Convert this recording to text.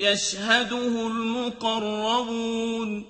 يَشْهَدُهُ الْمُقَرَّبُونَ